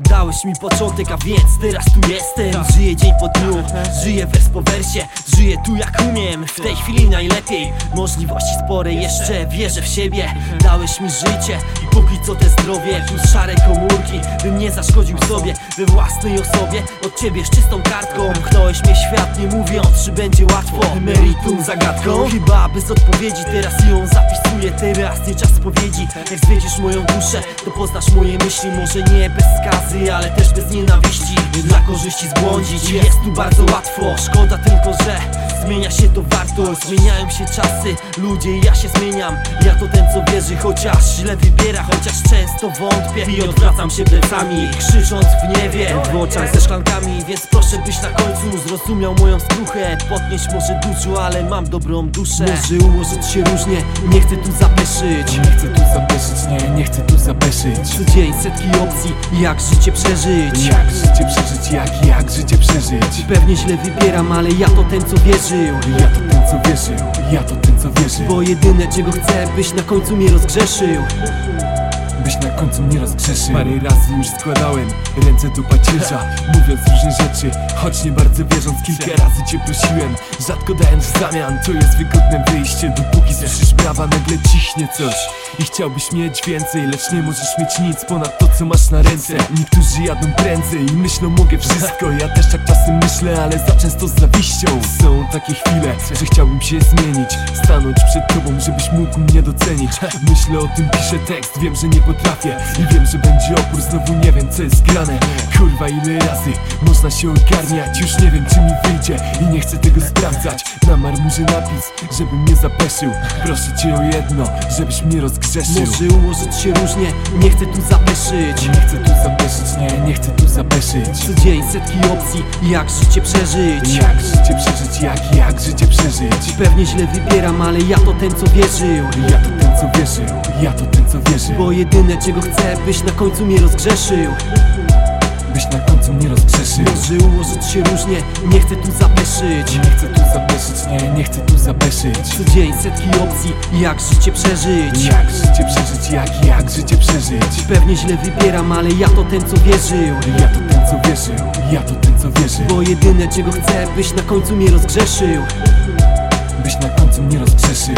Dałeś mi początek, a więc teraz tu jestem. Żyję dzień po dniu, żyję wers po wersie Żyję tu jak umiem, w tej chwili najlepiej Możliwości spore, jeszcze wierzę w siebie. Dałeś mi życie i póki co te zdrowie. Plus szare komórki, bym nie zaszkodził sobie We własnej osobie, od ciebie z czystą kartką. Pchnąłeś mnie świat, nie mówiąc, czy będzie łatwo. Meritum zagadką, chyba bez odpowiedzi Teraz ją zapisuję, teraz nie czas powiedzi. Jak zwiedzisz moją duszę, to poznasz moje myśli. Może nie bez skazy, ale też bez nienawiści. Dla korzyści zbłądzić jest tu bardzo łatwo. Szkoda tylko, że zmienia się to wartość. Zmieniają się czasy, ludzie ja się zmieniam. Ja to ten co wierzy, chociaż źle wybiera Chociaż często wątpię i odwracam się plecami Krzycząc w niewie, w oczach ze szklankami. Więc proszę byś na końcu zrozumiał moją skruchę. Podnieść może dużo, ale mam dobrą duszę. Może ułożyć się różnie, nie chcę tu zapeszyć. Nie chcę tu zapeszyć, nie, nie chcę dzień setki opcji, jak życie przeżyć. Jak życie przeżyć, jak, jak życie przeżyć. Pewnie źle wybieram, ale ja to ten co wierzył. Ja to ten co wierzył, ja to ten co wierzył. Bo jedyne czego chcę, byś na końcu mnie rozgrzeszył. Byś na końcu mnie rozgrzeszył. Parę razy już składałem ręce do pacierza Mówiąc różne rzeczy, choć nie bardzo wierząc Kilka razy cię prosiłem, rzadko dając w zamian To jest wygodne wyjście, dopóki słyszysz brawa Nagle ciśnie coś. I chciałbyś mieć więcej Lecz nie możesz mieć nic ponad to co masz na ręce. Niektórzy jadą prędzej i myślą mogę wszystko. Ja też tak czasem myślę, ale za często z zawiścią. Są takie chwile, że chciałbym się zmienić Stanąć przed tobą, żebyś mógł mnie docenić. Myślę o tym, piszę tekst, wiem, że nie potrafię I wiem, że będzie opór, znowu nie wiem co jest grane. Kurwa ile razy można się ogarniać? Już nie wiem czy mi wyjdzie i nie chcę tego sprawdzać. Na marmurze napis, żebym nie zapeszył Proszę cię o jedno, żebyś mnie rozgrzeszył. Może ułożyć się różnie, nie chcę tu zapeszyć. Nie chcę tu zapeszyć, nie, nie chcę tu zapeszyć. Co dzień setki opcji, jak życie przeżyć. Jak życie przeżyć, jak, jak życie przeżyć. Pewnie źle wybieram, ale ja to ten co wierzył. Ja to ten co wierzył, ja to ten co wierzył. Bo jedyne czego chcę, byś na końcu mnie rozgrzeszył Byś na końcu mnie rozgrzeszył. Może ułożyć się różnie, nie chcę tu zapeszyć. Nie chcę tu zapeszyć, nie, nie chcę tu zapeszyć. Co dzień setki opcji, jak życie przeżyć. Jak życie przeżyć, jak, jak życie przeżyć. Pewnie źle wybieram, ale ja to ten co wierzył. Ja to ten co wierzył, ja to ten co wierzył. Bo jedyne czego chcę, byś na końcu mnie rozgrzeszył. Byś na końcu mnie rozgrzeszył